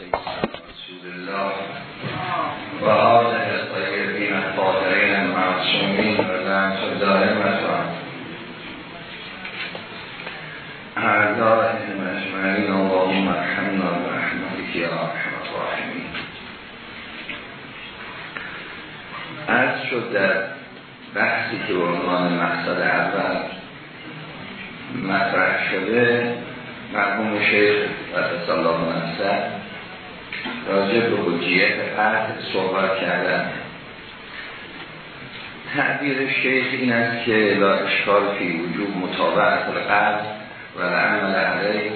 رسول الله و آله طیبین الطاهرین معصومین و لعنت دائمتان اعدائهم اجمعین اللهم عرض شد بحثی که مقصد اول مطرح شده مرحوم شیخ و الله نفسه راجع به حجیت قطع صحبت کردن. تعبیر شیخ این است که لا اشکال فی وجود مطابقت القطع و لعمل علیه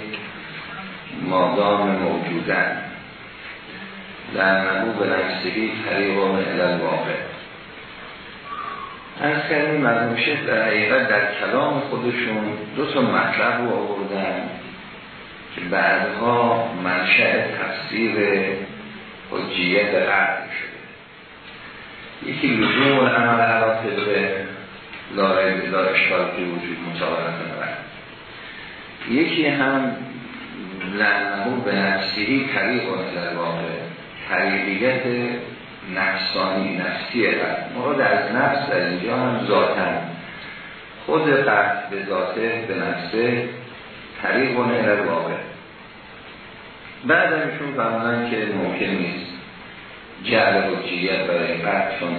مادام موجودن لعنهو به نفسهی طریق و مهلل واقع. از کردیم مرحوم شیخ در حقیقت در کلام خودشون دو تا مطلب رو آوردن. بعدها منشأ تفسیر حجیت قرد شده. یکی لزوم العمل علا طبقه لا اشکال وجود مطابقت یکی هم لعنهو به نفسی طریق در واقع. طریقیت نفسانی نفسی قرد مراد از نفس در اینجا هم ذاتن. خود قرد به ذاته به نفسه طریق و نهر واقع. بعد همشون فرمودن که ممکن نیست جعل حجیت برای قرد چون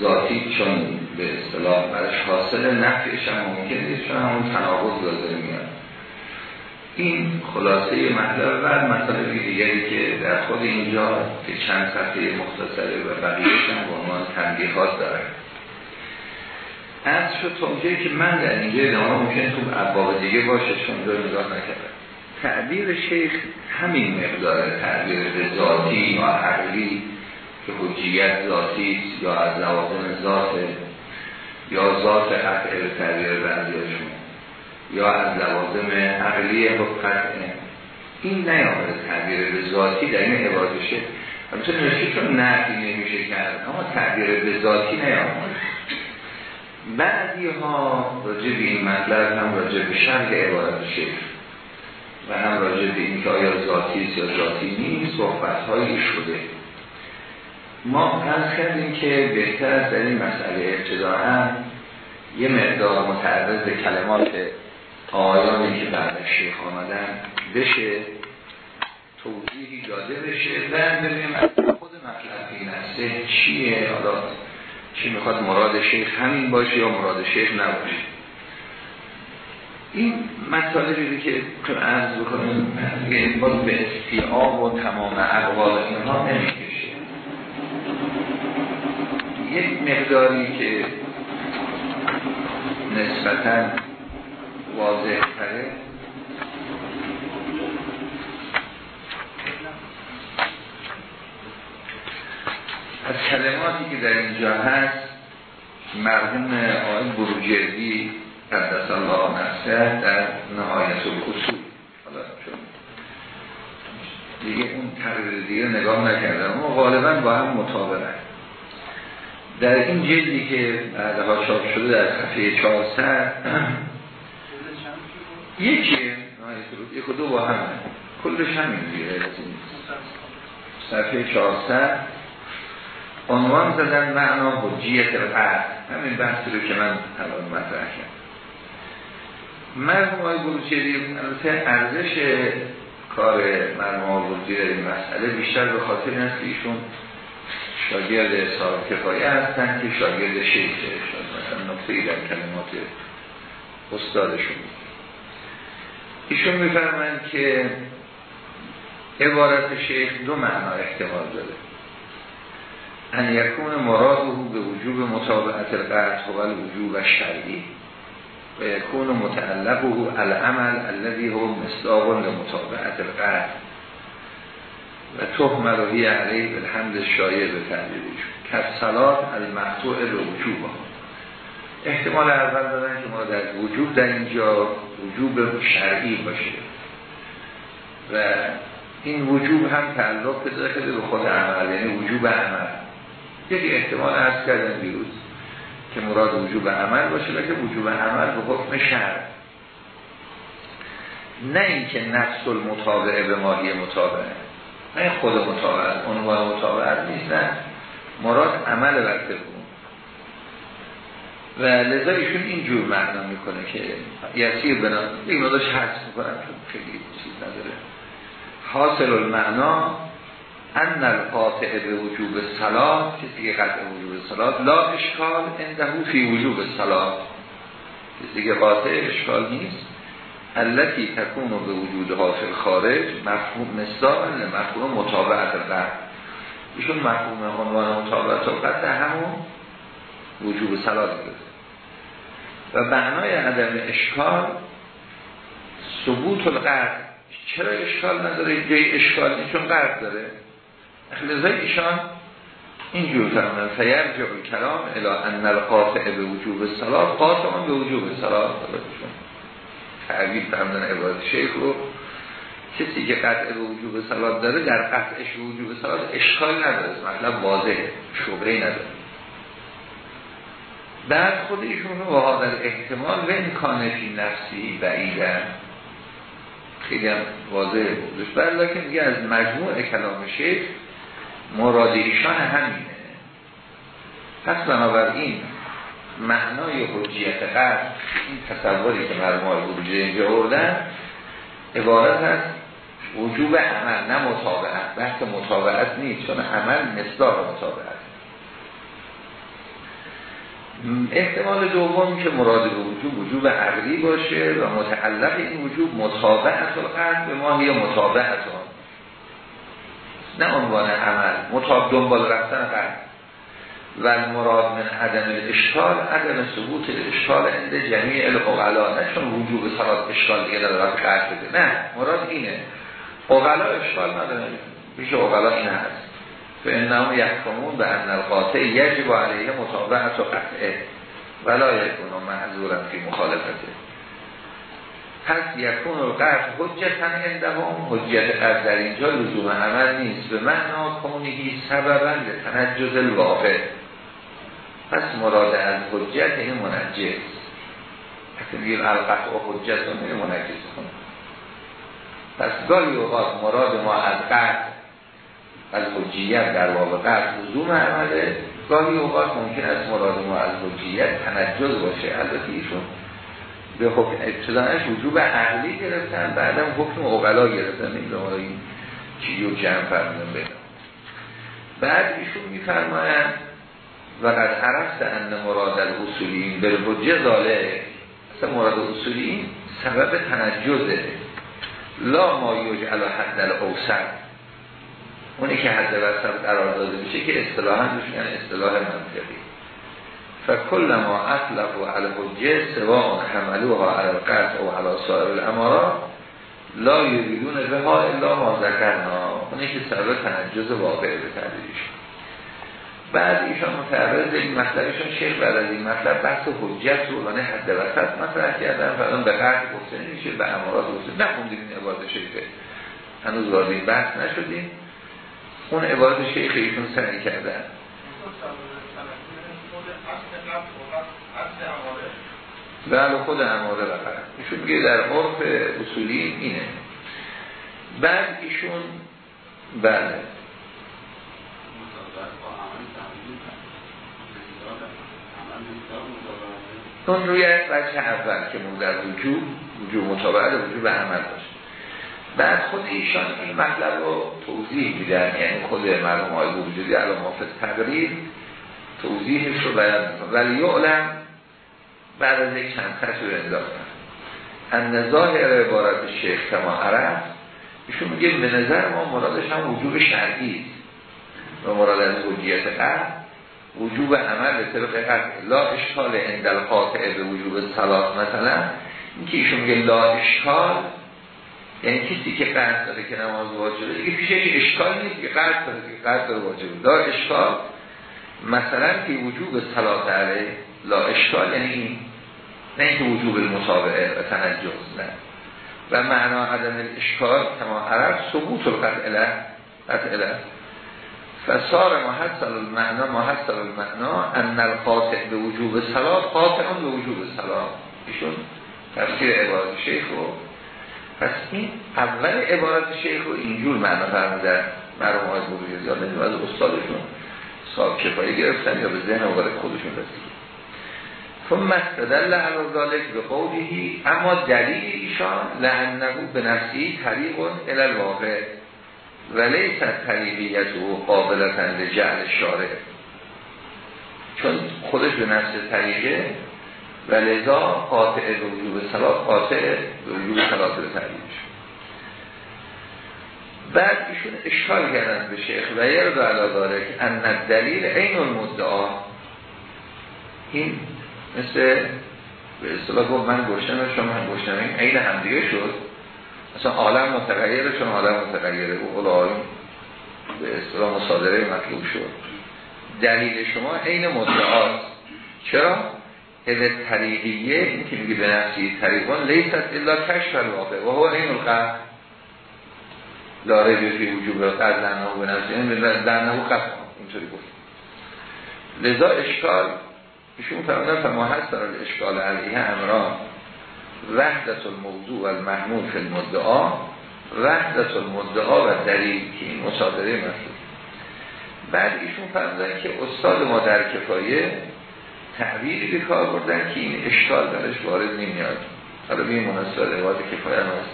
ذاتی چون به اصطلاح برش حاصل نفعش هم ممکن نیست چون همون تناقض لازم میاد. این خلاصه مطلب بعد مطلبی دیگری که در خود اینجا که چند صفحه مختصره و بقیهش هم به عنوان تنبیهات داره. از شد تا که من در اینجا ادامه ممکن تو ابواب دیگه باشه چون دو نگاه نکردم. تعبیر شیخ همین مقدار تعبیر ذاتی یا عقلی که حجیت ذاتی یا از لوازم ذات یا ذات قطع به تعبیر بندیاشون یا از لوازم عقلی قطع. این نیامده تعبیر به ذاتی در این عبارت شه همچون نوشته چون نفی نمیشه کرد اما تعبیر به ذاتی نیامده. بعدی ها راجع به این مطلب هم راجع به شرح عبارت شیخ و هم راجع به این که آیا ذاتی یا ذاتی نیست صحبت هایی شده. ما پس کردیم که بهتر از در این مسئله ابتداعا یه مقدار متعرض به کلمات آیانی که بعد شیخ آمدن بشه توضیحی داده بشه. بعد ببینیم از خود مطلب این چیه. حالا چی می‌خواد مراد شیخ همین باشه یا مراد شیخ نباشه. این مطالبی که تو عرض بکنیم باز به استیعاب و تمام اقوال اینها نمی‌کشه. یک مقداری که نسبتا واضح تره از کلماتی که در اینجا هست مرحوم آقای بروجردی قدس الله نفسه در نهایت اصول حالا چون دیگه اون تقریر دیگه نگاه نکردم اما غالبا با هم مطابقه در این جلدی که بعدها چاپ شده در صفحه 400 یکیه یک و دو با هم کلش همین دیگه. صفحه 400 عنوان زدن معنا حجیت القرد همین بحثی رو که من الان مطرح کردم. مرحوم های بروچری ارزش کار مرحوم های در این مسئله بیشتر به خاطر این است که ایشون شاگرد صاحب کفایه هستن که شاگرد شیخه مثلا نقطه در کلمات استادشون. ایشون میفرمند که عبارت شیخ دو معنا احتمال داره. ان یکون مراده به وجوب مطابقت القرد و الوجوب شرعی و یکون متعلقه العمل الذي هو مصداق لمطابقت القرد و تهمل هی علیه بالحمد شایع به تعبیرش کسلات المقطوع الوجوب احتمال اول دادن که ما در وجوب در اینجا وجوب شرعی باشه. و این وجوب هم تعلق پیدا کرده به خود عمل یعنی وجوب عمل. یکی احتمال عرض کردن دیروز که مراد وجوب عمل باشه که وجوب عمل به حکم شرع. نه اینکه نفس المطابعه به ماهی مطابعه نه خود متابعت عنوان متابعت نیست نه. مراد عمل بود و لذا ایشون اینجور معنا می‌کنه که یسیر بنا این مداش حدث می‌کنم خیلی چیز نداره. حاصل المعنا ان القاطع به وجوب صلات کسی که قطع وجوب صلات لا اشکال اندهو فی وجوب صلات کسی که قاطع اشکال نیست التي تکون به وجود حاصل خارج مفهوم مصداق مفهوم مطابعت قطع ایشون مفهوم عنوان مطابعت قطع همون وجوب صلات گرفت و معنای عدم اشکال ثبوت القرد چرا اشکال نداره؟ جای اشکال چون قرد داره. لذا ایشان اینجور فرمودن فیرجع کلام الى ان القاطع به وجوب صلات قاطع به وجوب صلات تعبیر فرمودن عباد شیخ رو. کسی که قطع به وجوب صلات داره در قطعش به وجوب صلات اشکال نداره مطلب واضحه شبهه نداره. بعد خود ایشون رو در احتمال و امکان نفسی بعیدن خیلی هم واضح بودش بعد که میگه از مجموع کلام شیخ مراد ایشان همینه. پس بنابراین معنای حجیت قرد این تصوری که مرمای بروجه اینجا بردن عبارت از وجوب عمل نه مطابعت. بحث مطابعت نیست چون عمل مصداق مطابعت. احتمال دوم که مراد به وجوب وجوب عقلی باشه و متعلق این وجوب مطابعت القرد به ما یا مطابعت نه عنوان عمل مطابق دنبال رفتن قرد و مراد من عدم اشکال عدم ثبوت اشکال عند جمیع الاغلا نه چون وجوب صلات اشکال دیگه داره قرد بده. نه مراد اینه. اغلا اشکال نداره. پیش اغلا این هست. فانهم یحکمون به ان القاطع یجب علیه مطابقت و قطعه. ولا یکون معذورا فی مخالفته. پس یکون القطع حجتا هم حجت قطع در اینجا لزوم عمل نیست. به معنا کونهی سببا به تنجز الواقع. پس مراد از حجت این منجز. پس میگیم القطع و حجت رو منجز کنه پس گاهی اوقات مراد ما از قطع از حجیت در واقع قرد لزوم عمله. گاهی اوقات ممکن است مراد ما از حجیت تنجز باشه. البته ایشون به حکم ابتدانش وجوب عقلی گرفتن بعدم حکم اقلا گرفتن. این این چیو جمع فرمودن بدن بعد ایشون میفرمایند و قد عرفت ان مراد الاصولین به حجه داله اصلا مراد اصولین سبب تنجزه. لا ما یجعل حد الاوسط. اونی که حد وسط قرار داده میشه که اصطلاحا دوش یعنی اصطلاح منطقی. فکل ما اطلق و علی حجه سوا حملوها علی القرد و علی سائر الامارات لا یریدون به ها الا ما ذکرنا. اونی که سبب تنجز واقع به تدریج. بعد ایشان متعرض این مطلبشون شیخ بعد از این مطلب بحث حجت رو لانه حد وسط مطرح کردن فران به قرد گفته نمیشه به امارات گفته نخوندیم این عبارت شیخه. هنوز وارد بحث نشدیم. اون عبارت شیخ ایشون سعی کردن. بله خود اماره بقیه ایشون میگه در عرف اصولی اینه. بعد ایشون بله. اون روی بچه اول که مون در وجود وجود مطابقت وجود به عمل داشت بعد خود ایشان این مطلب رو توضیح میدن یعنی خود مرحوم های وجودی الان مافت تقریر. توضیحش رو بیان ولی علم بعد از یک چند تصویر انداختن. ان ظاهر عبارت شیخ کما عرف ایشون میگه به نظر ما مرادش هم وجوب شرعی و مراد از وجودیت قرد وجوب عمل به طبق قرد لا اشکال اندل قاطعه به وجوب صلات مثلا. این که ایشون میگه لا اشکال یعنی کسی که قرد داره که نماز واجبه. دیگه پیشش اشکال نیست که قرد داره که قرد داره واجبه. دار اشکال مثلا که وجوب صلات علیه لا اشکال یعنی این نه اینکه وجوب المطابعه و تنجز نه. و معنا عدم اشکال کما عرب ثبوت القطعه قطعه فسار محصل المعنا محصل المعنا ان القاطع به وجوب صلات قاطع به وجوب صلات. ایشون تفسیر عبارت شیخ رو پس این اول عبارت شیخ رو اینجور معنا فرمودن. مرحوم آقای بروجردی یا از استادشون. صاحب کفایی گرفتن یا به ذهن وارد خودشون رسید ثم استدل علی ذلك به قوله اما دلیل ایشان لانه به نفسی طریق الى الواقع ولیس طریقیت و قابلتا لجعل شارع. چون خودش به نفس طریقه و لذا قاطع وجوب صلات قاطع وجوب صلات به تعلیمش بعد ایشون اشکال کردن به شیخ و یرد علا داره که ان دلیل این المدعا. این مثل به اصطلاح گفت من گشتم شما هم گشتم این عین همدیگه شد. مثلا عالم متغیره چون عالم متغیره. او قول به اصطلاح مصادره مطلوب شد. دلیل شما عین مدعاست چرا؟ هل طریقیه این که میگه به نفسی طریقان لیست الا کشف الواقع. و هو این القرد لاره فی وجوب قد لنه به نفسی این لنه قد اینطوری گفت. لذا اشکال ایشون فرمودن فما هست در اشکال علیه امران وحدت الموضوع و المحمول فی المدعا. وحدت المدعا و دلیل که این مصادره مطلوب. بعد ایشون فرمودن که استاد ما در کفایه تعبیری به کار بردن که این اشکال درش وارد نمیاد. حالا بیم مناسبت رواد کفایه هست.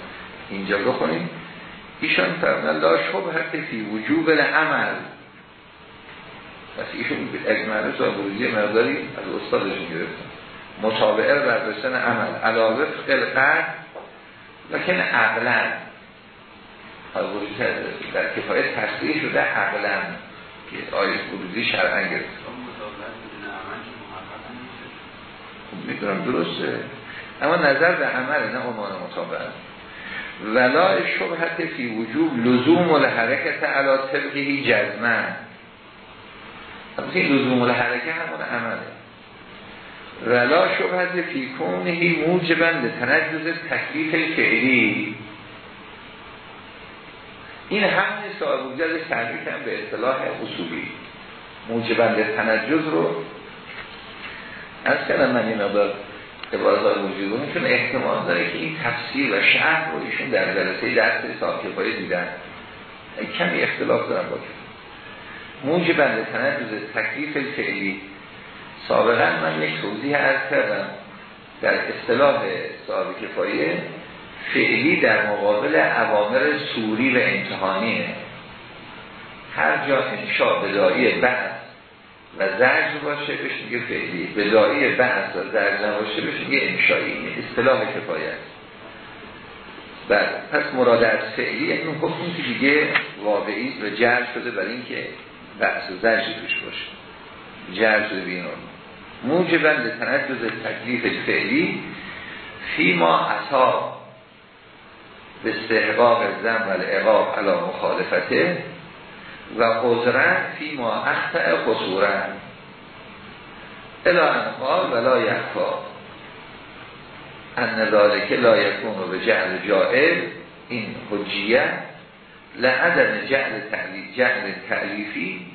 اینجا بخونیم. ایشان فرمودن لا شبهت فی وجوب العمل. پس ایشون اجماله و بروزی مقداری از استادشون گرفتن مطابعه بر رسن عمل. علاوه فقل لکن عقلا. در کفایه تصریح شده عقلا که آیه بروزی شرعن گرفت. خب می‌دونم درسته. اما نظر به عمل نه عنوان مطابعه ولا شبهت فی وجوب لزوم الحرکت علا طبقی جزمن این لزوم الحرکه همون عمله. ولا شبهت فی کونهی موجبند تنجز تکلیف فعلی. این همون صاحب وجود تعریف هم به اصطلاح اصولی. موجبند تنجز رو. از کلم من این عبارت وجود چون احتمال داره که این تفسیر و شهر رو ایشون در جلسه درس کفایه دیدن. کمی اختلاف دارن با موجب بند تنجز تکلیف فعلی. سابقا من یک توضیح عرض کردم در اصطلاح صاحب کفایه فعلی در مقابل عوامر سوری و امتحانیه. هر جا انشاء بدایی بحث و زرج باشه بهش میگه فعلی. بدایی بحث و زرج نباشه بهش میگه انشایی اصطلاح کفایه است. بله پس مراد از فعلی یعنی حکمی که دیگه واقعی و جرد شده برای اینکه بحث و زرجی توش باشه. جرد شده بین موجبن به تنجز تکلیف فعلی فی ما اصاب به استحقاق زن و العقاب علا مخالفته و قدرن فی ما اخطع قصورن الا انقال و لا یخفا. ان ذالک لا یکون و به جعل جائل این حجیه. لعدم جعل تعلیف جعل تعلیفی.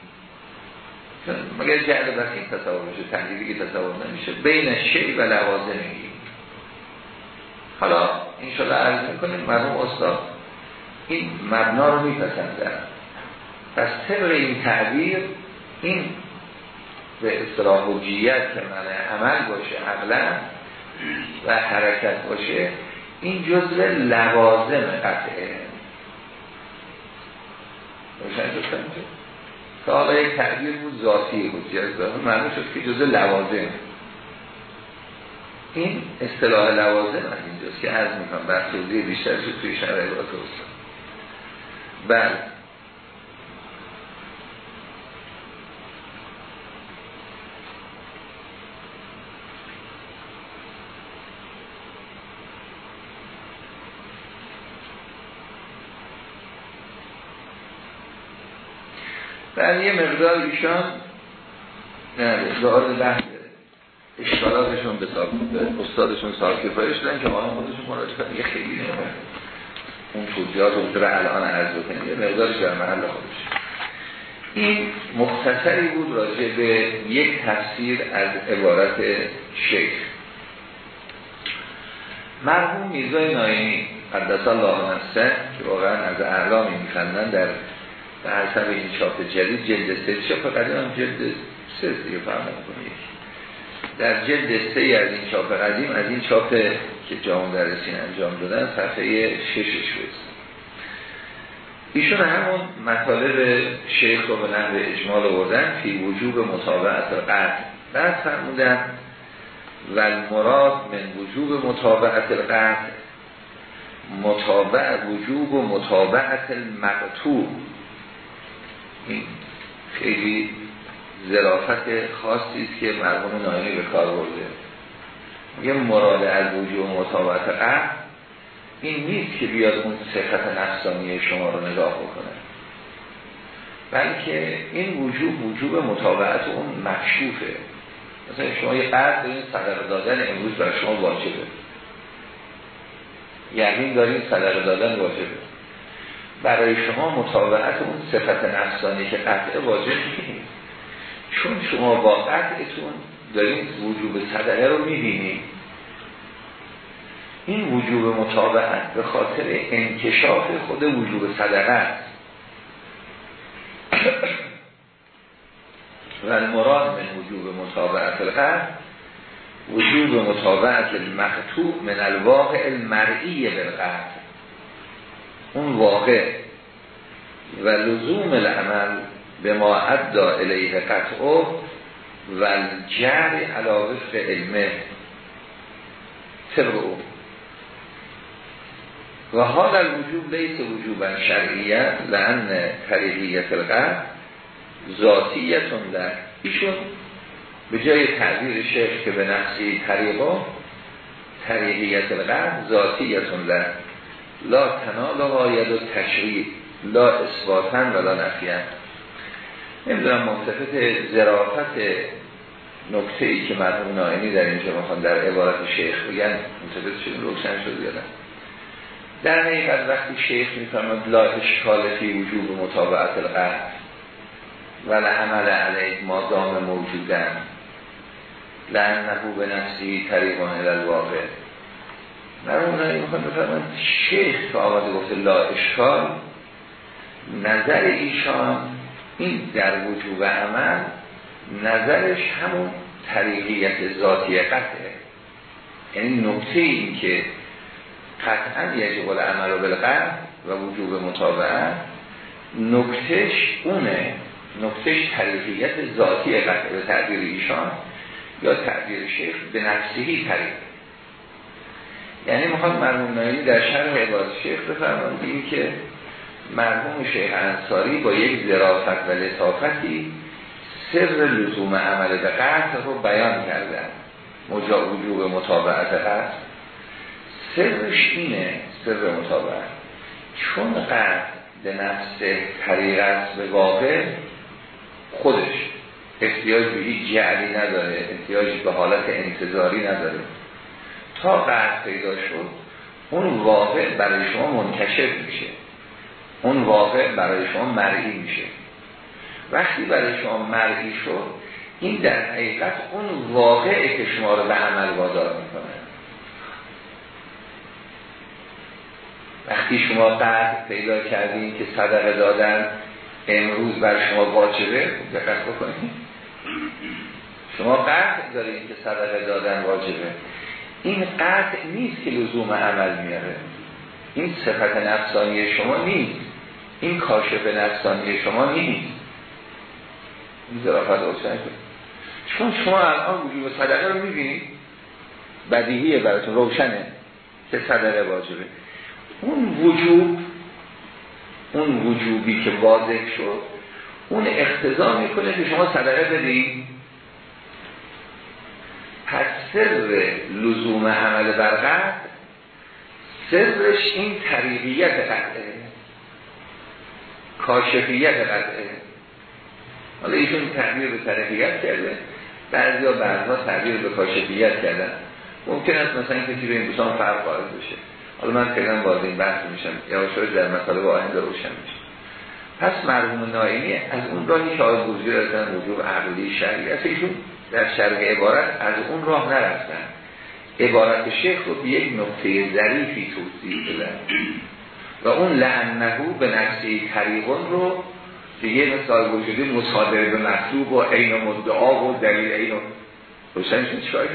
مگر جعل بسیم تصور میشه تعلیفی که تصور نمیشه. بین شی و لوازمی حالا انشاءالله عرض می‌کنیم مرموم استاد این مبنا رو میپسندن پس طبق این تعبیر این به اصطلاح حجیت که معنی عمل باشه عقلا و حرکت باشه این جزء لوازم قطعه. روشن شد که حالا یک تعبیر بود ذاتی حجیت داره. معنی شد که جزء لوازم. این اصطلاح لوازم از اینجاست که عرض می‌کنم توضیح بیشتر شد توی استاد. بله. بعد یه مقدار ایشان نه لحاظ بحث اشکالاتشون به استادشون سال کفایه شدن که آنها خودشون مراجع کردن یه خیلی نمید اون توضیحات رو الان عرض بکنیم. یه مقدارش در محل خودش. این مختصری بود راجع به یک تفسیر از عبارت شیخ. مرحوم میزای ناینی قدس الله نفسه که واقعا از اعلامی میخندن در به حسب این چاپ جدید جلد سه چاپ قدیم هم جلد سه دیگه فهم در جلد سه از این چاپ قدیم از این چاپ که جامع درسین انجام دادن صفحه ششش بود ایشون همون مطالب شیخ رو به نحو اجمال آوردن فی وجوب مطابعت قطع بعد فرمودن و المراد من وجوب مطابعت القطع مطابع وجوب و مطابعت المقتوع این خیلی ظرافت خاصی است که مرحوم نایمی به کار برده. میگه مراد از وجوب و مطابعت قطع این نیست که بیاد اون صفت نفسانی شما رو نگاه بکنه. بلکه این وجوب وجوب مطابعت اون مکشوفه. مثلا شما یه قرد دارین صدقه دادن امروز بر شما واجبه. یعنی دارین صدقه دادن واجبه. برای شما مطابعت اون صفت نفسانی که قطع واجب نیست. چون شما با قطعتون دارین وجوب صدقه رو می‌بینید این وجوب مطابعت به خاطر انکشاف خود وجوب صدقه است. و المراد من وجوب مطابعت القرد وجوب مطابعت المقتوع من الواقع المرئی بالقرد اون واقع. و لزوم العمل به ما عدا الیه قطع و الجر علاوه علمه. طبق او. و حال الوجوب لیس وجوبا شرعیت لان طریقیت القرد ذاتیتون در ایشون. به جای تعبیر شیخ که به نفسی طریقا طریقیت القرد ذاتیتون در لا تنال آید و تشریع لا اثباتن ولا نفیان. نمی‌دونم مصفت زرافت نکته ای که مرحوم نائمی در اینجا می‌خوان در عبارت شیخ بگن مصفت شدیم روشن شد یادم در حقیقت وقتی شیخ میفرماد لا اشکال فی وجوب مطابعت القرد و لعمل علیه ما دام موجودن لعنهو به نفسی طریقان الواقع مرحوم نائمی می‌خوان بفرماد شیخ که آمده گفته لا اشکال نظر ایشان این در وجوب عمل نظرش همون طریقیت ذاتی قطعه. یعنی نکته این که قطعا یجب العمل و بالقلب و وجوب مطابعه نکتش اونه نکتش طریقیت ذاتی قطعه به تعبیر ایشان یا تعبیر شیخ به نفسهی طریق. یعنی می‌خواد مرموم نایمی در شرح عباد شیخ بفرماند این که مرحوم شیخ انصاری با یک ذرافت و لطافتی سر لزوم عمل به قطع رو بیان کردن مجا وجوب مطابعت قطع سرش اینه سر مطابعت. چون قطع به نفس طریق است به واقع خودش احتیاج به هیچ جعلی نداره احتیاج به حالت انتظاری نداره. تا پیدا شد اون واقع برای شما منکشف میشه. اون واقع برای شما مرئی میشه. وقتی برای شما مرئی شد این در حقیقت اون واقعه که شما رو به عمل وادار می‌کنه. وقتی شما قرد پیدا کردین که صدقه دادن امروز بر شما واجبه دقت بکنید. شما قرد دارین که صدقه دادن واجبه. این قرد نیست که لزوم عمل میاره. این صفت نفسانی شما نیست. این کاشف نفسانی شما نیست. این ظرافت روشن چون شما الان وجوب صدقه رو می‌بینید بدیهیه براتون روشنه که صدقه واجبه. اون وجوب اون وجوبی که واضح شد اون اختضا می‌کنه که شما صدقه بدید سر لزوم عمل برقد سرش این طریقیت قطعه کاشفیت قطعه. حالا ایشون تعبیر به طریقیت کرده بعضی ها بعضها تعبیر به کاشفیت کردن. ممکن است مثلا کسی به این بسان فرق وارد بشه. حالا من خیلی باز این بحث میشم. یا شاید در مسئله با آهنده روشن میشه پس مرحوم نائمی از اون راهی که آقای بوزی رسن وجوب عقلی شرعی است ایشون در شرق عبارت از اون راه نرفتن. عبارت شیخ رو به یک نقطه ظریفی توضیح بدن و اون لعنهو به نفسی طریقون رو یه مثال وجودی مصادره به مطلوب و عین مدعا و دلیل عین روشن شد چیکار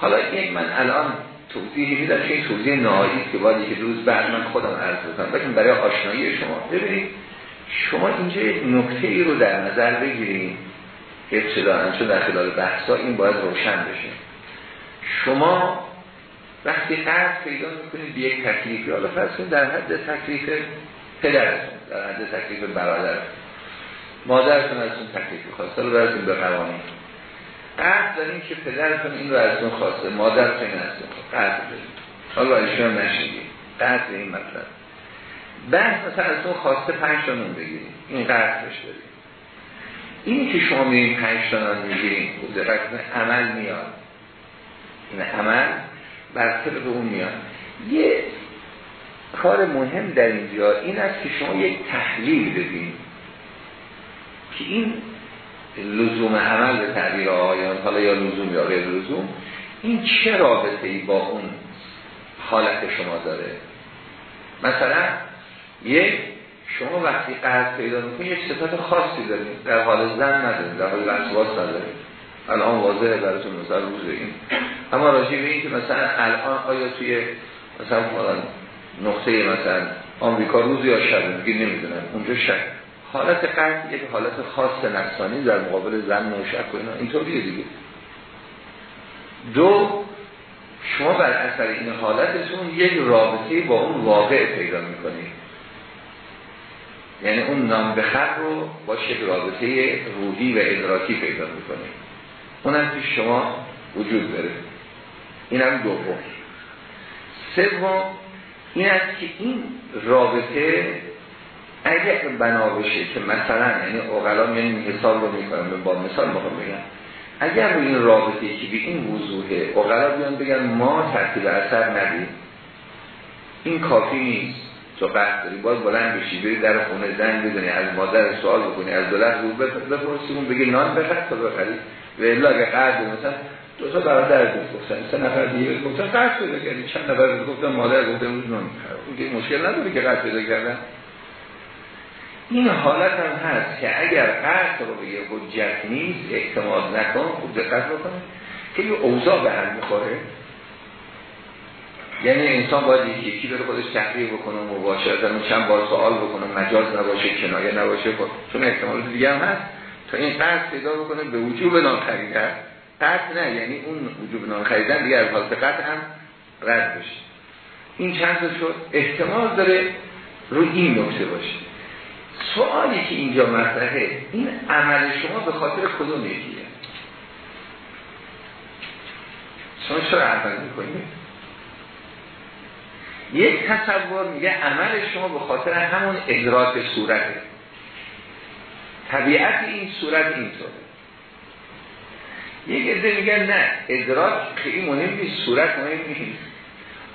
حالا این من الان توضیحی میدم که این توضیح نهایی که باید که روز بعد من خودم عرض بکنم. لیکن برای آشنایی شما. ببینید شما اینجا یک نکته ای رو در نظر بگیرید. ابتداعا چون در خلال بحثا این باید روشن بشه. شما وقتی قرض پیدا می‌کنید به یک تکلیفی حالا فرض در حد تکلیف پدرتون در حد تکلیف برادر مادرتون از اون تکلیف خواسته رو براتون به قوانین قرض داریم که پدرتون این رو از اون خواسته. مادرتون این از اون قرض داریم حالا ایشون نشیدیم قرض این مطلب. بعد مثلا از اون خواسته پنج تا نون بگیریم این قرضش داریم اینی که شما میرین پنج تا نون می‌گیریم خب دقیق عمل میاد. این عمل بر طبق اون میاد. یه کار مهم در اینجا این است که شما یک تحلیل بدین که این لزوم عمل به تعبیر آیان حالا یا لزوم یا غیر لزوم این چه رابطه ای با اون حالت شما داره؟ مثلا یک شما وقتی قرض پیدا می‌کنید یک صفت خاصی دارید در حال زن ندارید در حال وسواس ندارید الان واضحه براتون مثلا روز این. اما راجع به این که مثلا الان آیا توی مثلا نقطه مثلا آمریکا روز یا شب میگه نمی‌دونم اونجا شب. حالت قرد یک حالت خاص نفسانی در مقابل زن و شک و اینا. اینطوریه دیگه. دو شما بر اثر این حالتتون یک رابطه با اون واقع پیدا می‌کنید. یعنی اون نام بخر رو با یک رابطه روحی و ادراکی پیدا می‌کنید اونم پیش شما وجود داره. اینم دوم. سوم این است که این رابطه اگر بنا بشه که مثلا یعنی اوغلا یعنی حساب رو می‌کنم با مثال بخوام بگم. اگر این رابطه که به این وضوحه اوغلا بیان بگن ما ترتیب اثر ندیم این کافی نیست. تو قصد داری باید بلند بشی بری در خونه زن بدونی از مادر سوال بکنی از دولت رو بپرسی اون بگی نان بخر تا بخری. و الا اگه قرد مثلا دو تا برادر گفتن سه نفر دیگه گفتن قرض پیدا کردی. چند نفر گفتن مادر گفتن روز نون اون مشکل نداره که قرض پیدا کردن. این حالت هم هست که اگر قرض رو به یه حجت نیست اعتماد نکن خوب دقت بکنه که یه اوضاع به هم می‌خوره. یعنی انسان باید یکی بره خودش تحقیق بکنه مباشرتا چند بار سوال بکنه مجاز نباشه کنایه نباشه خود چون احتمال دیگه هم هست. تا این قرض پیدا بکنه به وجوب نام خریده قطع نه یعنی اون وجوب نان خریدن دیگه از حالت قطع هم رد بشه. این چند شد؟ احتمال داره رو این نکته باشه. سوالی که اینجا مطرحه این عمل شما به خاطر کدوم یکیه؟ شما چرا عمل می‌کنید؟ یک تصور میگه عمل شما به خاطر همون ادراک صورته. طبیعت این صورت اینطوره یک عده میگن نه ادراک خیلی مهم نیست صورت مهم نیست.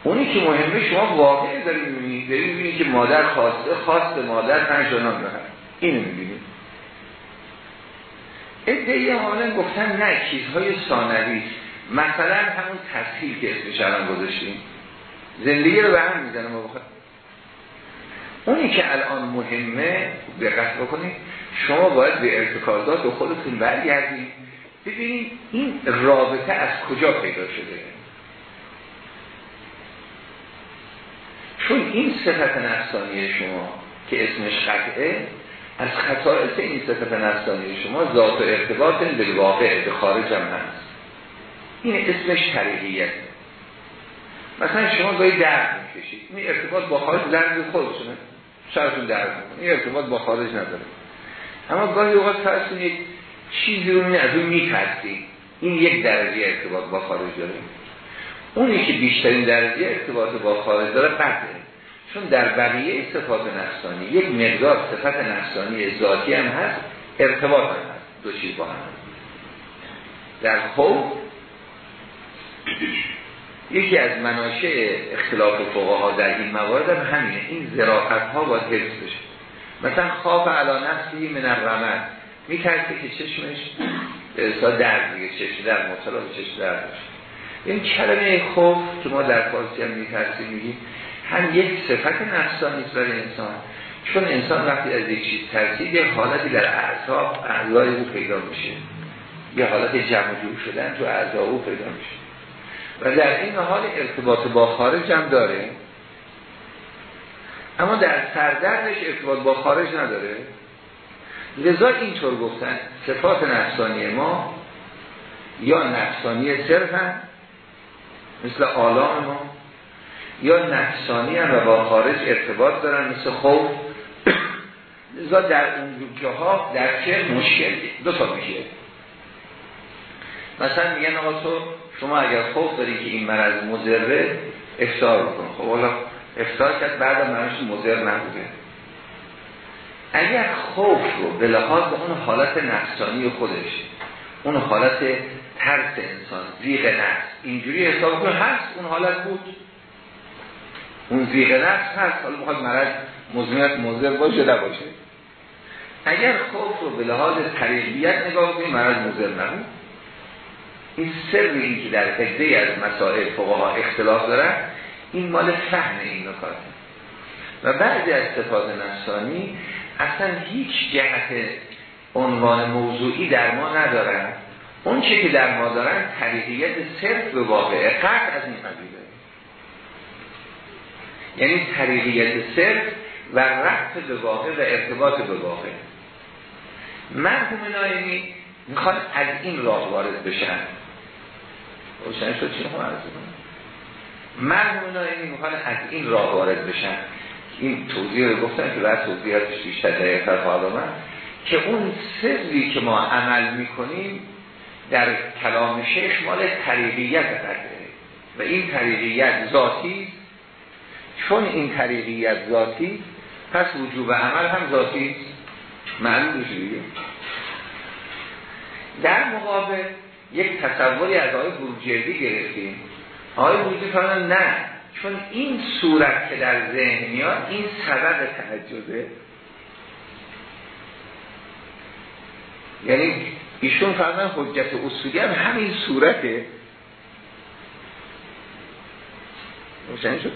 اونی که مهمه شما واقعی داری می‌بینید. داری می‌بینید که مادر خواسته خواست مادر پنج رو اینو می‌بینید. ادعای حالا گفتن نه چیزهای ثانوی. مثلا همون تسهیل که اسمش الان گذاشتیم. زندگی رو به هم می‌زنه ما بخواد اونی که الان مهمه دقت بکنید شما باید به ارتکازات و خودتون برگردید. ببینید این رابطه از کجا پیدا شده؟ چون این صفت نفسانی شما که اسمش قطعه از خطائط این صفت نفسانی شما ذات و ارتباط به واقع به خارج هم هست. این اسمش طریقیت مثلا شما گاهی درد می‌کشید. این ارتباط با خارج درد خودشونه. سرتون درد می‌کنه. این ارتباط با خارج نداره. اما گاهی اوقات فرسون یک چیزی رو از اون میترسیم این یک درجه ارتباط با خارج داره. اونی که بیشترین درجه ارتباط با خارج داره قطعه چون در بقیه صفات نفسانی یک مقدار صفت نفسانی ذاتی هم هست ارتباط هم هست. دو چیز با هم در خوب یکی از مناشه اختلاف فقها در این موارد هم همینه. این زرافت ها باید حفظ بشه. مثلا خواب علا نفسی من الرمد میترسه که چشمش به درد دیگه چشم در مطلع چشم بشه این کلمه خوف که ما در فارسی هم میترسیم میگیم. هم یک صفت نفسانی است برای انسان. چون انسان وقتی از یک چیز ترسید یه حالتی در اعصاب اعضای او پیدا میشه. یه حالت جمع جور شدن تو اعضای او پیدا میشه. و در این حال ارتباط با خارج هم داره. اما در سردردش ارتباط با خارج نداره. لذا اینطور گفتن صفات نفسانی ما یا نفسانی صرف هم مثل آلام ما یا نفسانی هم و با خارج ارتباط دارن مثل خوف. لذا در اون ها در چه مشکل دو تا میشه مثلا میگن آقا تو شما اگر خوف داری که این مرض مزره افتار بکن. خب حالا افتار کرد بعد مرض مزر نبوده. اگر خوف رو به لحاظ اون حالت نفسانی خودش اون حالت ترس انسان زیغ نفس اینجوری حساب کنه هست اون حالت بود. اون زیغ نفس هست. حالا می‌خواد مرض مزمیت مزر باشه نباشه. اگر خوف رو به لحاظ طریقیت نگاه کنیم مرض مزر نبود. این سر این که در عده از مسائل فقها اختلاف دارن این مال فهم این نکاته و بعضی از صفات نفسانی اصلا هیچ جهت عنوان موضوعی در ما ندارن. اون چه که در ما دارن طریقیت صرف به واقع قطع از این قبیله. یعنی طریقیت صرف و رفت به واقع و ارتباط به واقع. مرحوم نایمی می‌خواد از این راه وارد بشن. روشن شد چی هم عرض مرحوم نایمی می‌خواد از این راه وارد بشن. این توضیح رو گفتن که بعد توضیحاتش بیشتر دقیقتر خواهد آمد که اون سری که ما عمل می‌کنیم در کلام شیخ مال طریقیت قدره و این طریقیت ذاتی چون این طریقیت ذاتی پس وجوب عمل هم ذاتی معلوم در مقابل یک تصوری از آقای بروجردی گرفتیم. آقای بروجردی فرمان نه چون این صورت که در ذهن میاد این سبب تحجزه یعنی ایشون فرمان حجت اصولی هم همین صورته. شد؟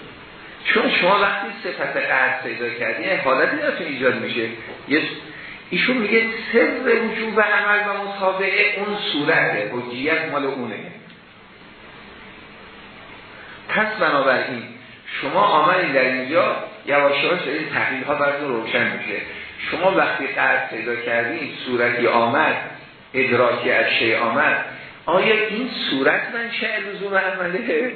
چون شما وقتی صفت قرد پیدا کردی حالتی ایجاد میشه. یه ایشون میگه سر وجوب عمل و مطابعه اون صورته. حجیت مال اونه. پس بنابراین شما آمدید در اینجا یواش یواش این تحلیل ها براتون روشن میشه. شما وقتی قرد پیدا کردید صورتی آمد ادراکی از شی آمد. آیا این صورت من چه لزوم عمله؟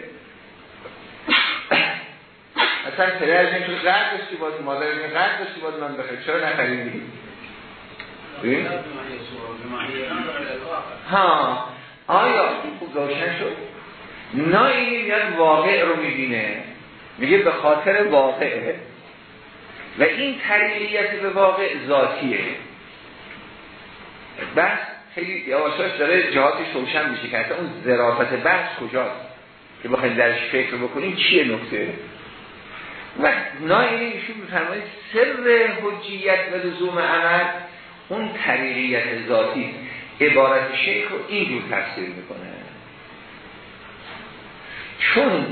اصلا پدرش این قرد داشتی باید مادر این قرد باید من بخیر چرا نخریدی؟ ها. آیا روشن شد؟ نه این میاد واقع رو می‌بینه. میگه به خاطر واقعه و این طریقیت به واقع ذاتیه. بس خیلی یواشاش داره جهاتش روشن میشه که اون ذرافت بحث کجاست؟ که بخواید درش فکر بکنیم چیه نکته؟ و نایینه ایشون میفرمایید سر حجیت و لزوم عمل اون طریقیت ذاتی عبارت شیخ رو اینجور تفسیر می‌کنه. چون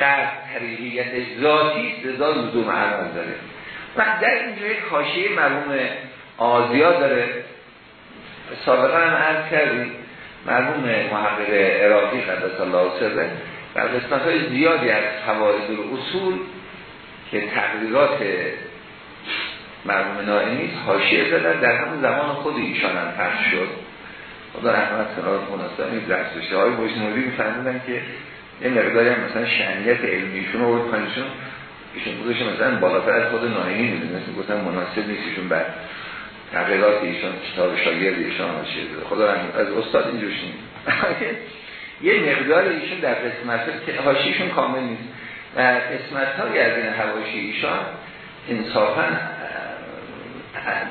قرد طریقیت ذاتی رضا لزوم عمل داره. و در اینجا یک خاشیه مرحوم آزیا داره. سابقا هم عرض کردیم مرحوم محقق عراقی قدس الله سره در قسمت های زیادی از حوادث اصول که تقریرات مرحوم نائمی حاشیه زدن در همون زمان خود ایشان هم پخش شد. خدا رحمت کنار مناسب این درس بشه های مجنوری میفهمیدن که یه مقداری هم مثلا شنیت علمیشون رو پایینشون ایشون بودش مثلا بالاتر از خود نائمی می‌دونست گفتن مناسب نیست ایشون بعد تغییرات ایشان کتاب شاگرد ایشان خدا رحمت از استاد اینجوش نیست. یه مقدار ایشون در قسمت که حاشیشون کامل نیست. و قسمت های از این حواشی ایشان انصافا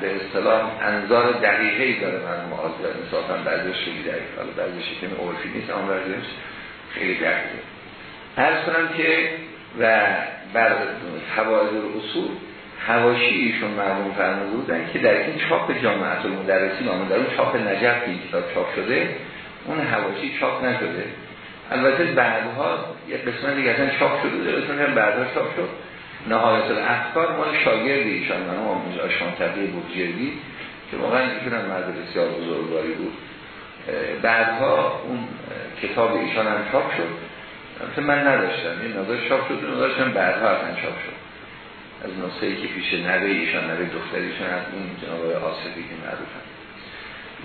به اصطلاح انظار دقیقه داره من معاذر انصافا بعضیش خیلی دقیق حالا بعضیش که عرفی نیست اما بعضیش خیلی دقیقه هر کنم که و بر حوادث اصول حواشی ایشون معلوم فرموده بودن که در این چاپ جامعه المدرسین آمده در اون چاپ نجف این کتاب چاپ شده اون حواشی چاپ نشده. البته بعدها یه قسمت دیگه چاپ شده قسمت بعدها چاپ شد. نهایت الافکار مال شاگرد ایشان من آموز آشان تقیه بودجردی که واقعا ایشون هم مرد بسیار بزرگواری بود. بعدها اون کتاب ایشان هم چاپ شد. البته من نداشتم. این نظر چاپ شد اون داشتم بعدها اصلا چاپ شد. از نسخه که پیش نوه ایشان نوه دختریشان از اون جناب آصفی که معروفن.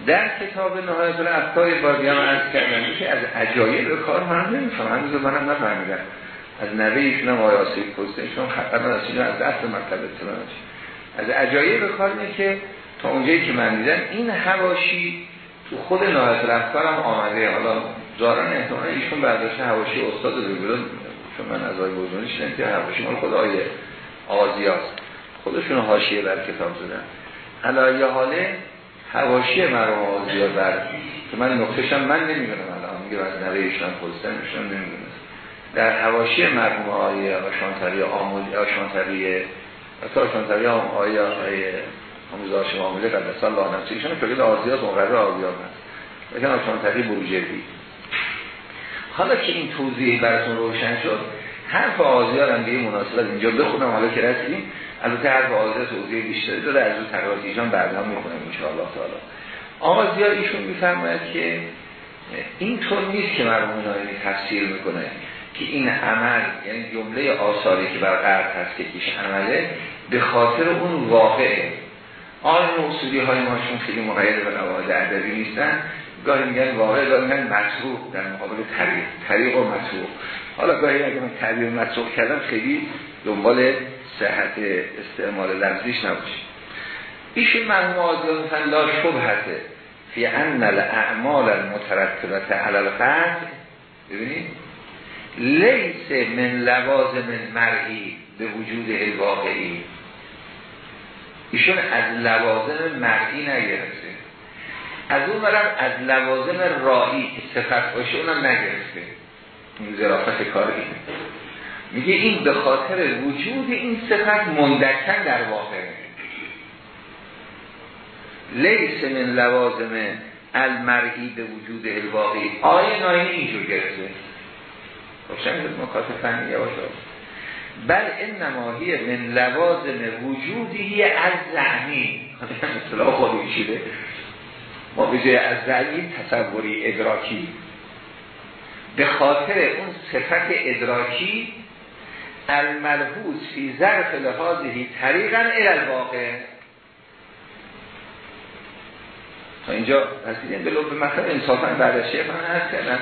در کتاب نهایت الافکار بار هم از کردن که از عجایب کار من نمیفهم هنوز منم نفهمیدم از نوه ایشون هم آقای آسیب پستشون خطر از اینو از دست مکتب اطلاعات از عجایب کار اینه که تا اونجایی که من دیدم این هواشی تو خود نهایت الافکار هم آمده. حالا زارن احتمال ایشون برداشته هواشی استاد رو چون من از آقای بزرگی شدن که هواشی مال خود آیه آزیاست خودشون حاشیه بر کتاب زدن. علایه حاله حواشی مرحوم آزیا بر که من نقطشم من نمی‌دونم الان. میگه از نوه ایشان پوزتنشون نمی‌دونم در حواشی مرحوم آیه آشانتری آموزی آشانتری حتی آشانتری آیه آیه آموزی آشم آموزی قدس الله نفسی ایشان که آزیاز مقرر آزیاز هست لیکن آشانتری بروجردی. حالا که این توضیح براتون روشن شد حرف آزیار هم به مناسبت اینجا بخونم حالا که رسیدیم. البته حرف آزیار توضیح بیشتری داره. از اون تقاضیشان بعدا می‌خونم انشاءالله تعالی. آزیار ایشون میفرماید که اینطور نیست که مرمون نایمی تفسیر می‌کنه. که این عمل یعنی جمله آثاری که بر قرد هست که کیش عمله به خاطر اون واقعه. آن اصولی های ماشون خیلی مقید به قواعد ادبی نیستن. گاهی میگن واقع گاهی میگن مطروح در مقابل طریق طریق و مطروح. حالا گاهی اگه من تعبیر مطروح کردم خیلی دنبال صحت استعمال لفظیش نباشید ایشون مرحوم مثلا لا شبهته فی ان الاعمال المترتبت علی القرد ببینید؟ لیس من لوازم مرئی به وجود الواقعی. ایشون از لوازم مرئی نگرفته. از اون برم از لوازم رایی صفت باشه اونم نگرفته. این ظرافت کار اینه. میگه این به خاطر وجود این صفت مندکن در واقع لیس من لوازم المرئی به وجود الواقعی. آیه ناینی اینجور گرفته. روشن خب مکات فهمی یواش بل این نماهی من لوازم وجودی از زعنی اصطلاح خودی چیده؟ ما به جای از زعنی تصوری ادراکی. به خاطر اون صفت ادراکی الملحوظ فی ظرف لحاظهی طریقا الالواقع تا اینجا رسیدیم به لب مطلب انصافا بعد از شیخ من هست کردن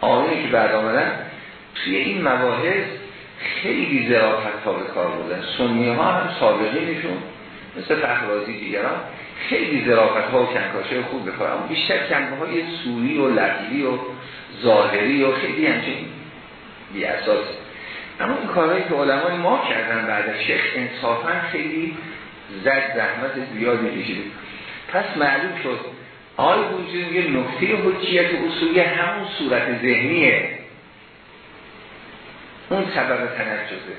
آقایی که بعد آمدن توی این مباحث خیلی زرافت تا به کار بودن. سنی ها هم سابقی نیشون مثل فخرازی دیگران خیلی زرافت ها و کنکاشه خوب بکار اما بیشتر کنکه های سوری و لطیلی و ظاهری و خیلی همچنین بی اساس اما این کارهایی که علمای ما کردن بعد از شیخ انصافا خیلی زد زحمت زیادی کشیده پس معلوم شد آی وجود یه نکته حجیت اصولی همون صورت ذهنیه. اون سبب تنجزه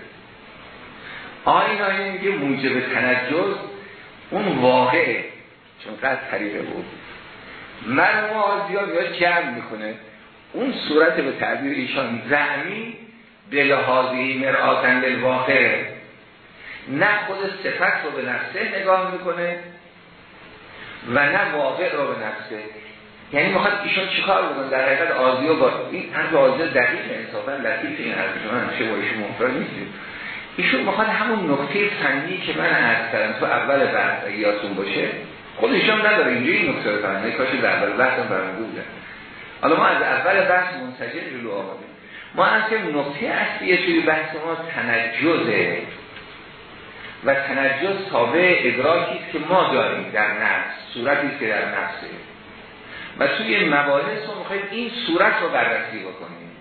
آین میگه موجب تنجز اون واقعه. چون قد طریقه بود. مرموم آزیان یا جمع می‌کنه. اون صورت به تعبیر ایشان زعمی به لحاظی مرآتن بالواقع. نه خود صفت رو به نفسه نگاه می‌کنه و نه واقع رو به نفسه. یعنی می‌خواد ایشان چیکار بکنه؟ در حقیقت آزیو با این حرف آزیو دقیق انصافا لطیف این حرف شما همیشه با ایشون نیستیم. ایشون می‌خواد همون نقطه فنی که من عرض کردم تو اول بحث یادتون باشه خودشون نداره اینجا این نقطه فنی کاش در اول بحث هم برنده بوده حالا ما از اول بحث منسجم جلو آمدیم. ما از که نقطه اصلی توی بحث ما تنجزه و تنجز تابع ادراکی که ما داریم در نفس صورتی که در نفسه. و توی مباحث ما می‌خوایم این صورت رو بررسی بکنیم.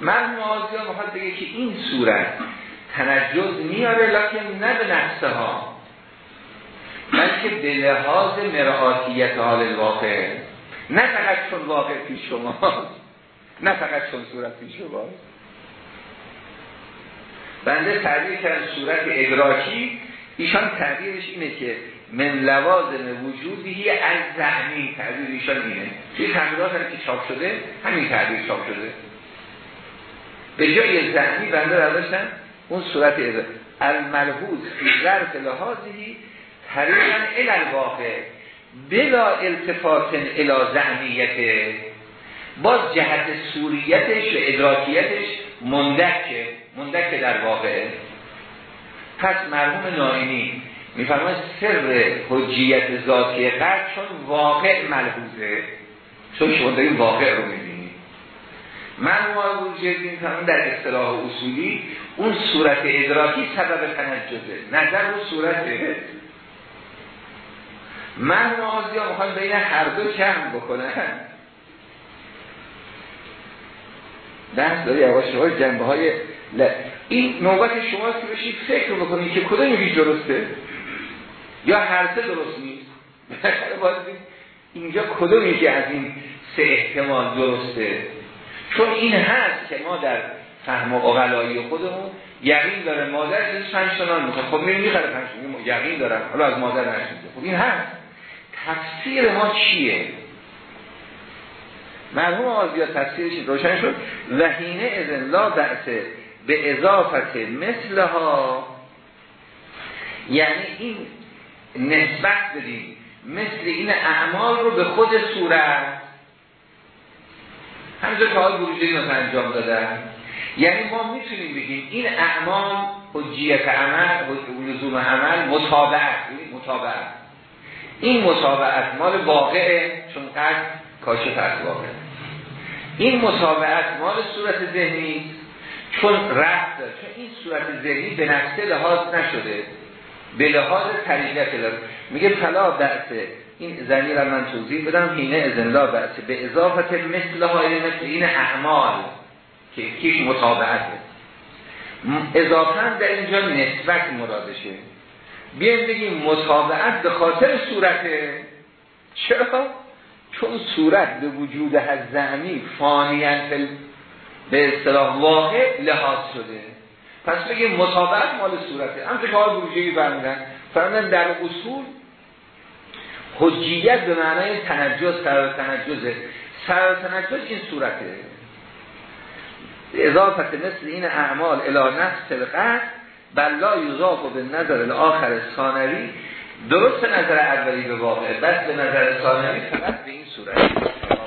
من موازی ها می‌خواد بگه که این صورت تنجز میاره لکن نه به نفسه ها بلکه به لحاظ حال الواقع نه فقط چون واقع پیش شما نه فقط چون صورت پیش شما بنده تعبیر کردن صورت ادراکی ایشان تعبیرش اینه که من لوازم وجودی از زهنی تعبیر ایشان اینه. توی تعبیرات هم که چاپ شده همین تعبیر چاپ شده. به جای زهنی بنده داشتن اون صورت الملحوظ فی ظرف لحاظی طریقا الالواقع بلا التفات الا زهنیت باز جهت سوریتش و ادراکیتش مندکه. مندکه در واقع. پس مرحوم نائینی میفرماید سر حجیت ذاتی قرد چون واقع ملحوظه. چون شما داریم واقع رو می‌بینید مرحوم آقای فرمان در اصطلاح اصولی اون صورت ادراکی سبب تنجزه نظر رو صورته مرحوم آقای ها بین هر دو کم بکنن. بحث داره یواش یواش جنبه های این نوبت شما که بشید فکر بکنید که کدوم یکی درسته؟ یا هر سه درست نیست؟ اینجا کدوم یکی از این سه احتمال درسته؟ چون این هست که ما در فهم اقلایی خودمون یقین داره مادر از پنج تا می‌خواد خب میریم می‌خره پنج یقین دارم حالا از مادر نشده خب این هست. تفسیر ما چیه؟ مرحوم آزیا تفسیرش روشن شد. وحینه ازن لا بعثه به اضافت مثلها. یعنی این نسبت بدیم مثل این اعمال رو به خود صورت. همینطور که آقای بروجه این انجام دادن. یعنی ما می‌تونیم بگیم این اعمال حجیت عمل لزوم عمل مطابعت مطابعت این مطابعت مال واقعه چون قد کاشف از واقع این مطابعت مال صورت ذهنی چون رفت داره. چون این صورت ذهنی به نفسه لحاظ نشده. به لحاظ طریقت میگه فلا بعثه این زنی را من توضیح بدم هینه ازن لا بعثه به اضافت مثل های مثل این اعمال که کیش مطابعته اضافه در اینجا نسبت مرادشه. بیایم بگیم مطابعت به خاطر صورته. چرا؟ چون صورت به وجود از زمین فانیان به اصطلاح واقع لحاظ شده. پس بگیم مطابقت مال صورته. هم که کار بروجهی فرمودن فرمودن در اصول حجیت به معنای تنجز سر تنجزه سر تنجز این صورته. اضافت مثل این اعمال الى نفس تلقت بلا یضاف به نظر الاخر ثانوی. درست نظر اولی به واقع بس به نظر ثانوی فقط به این صورت.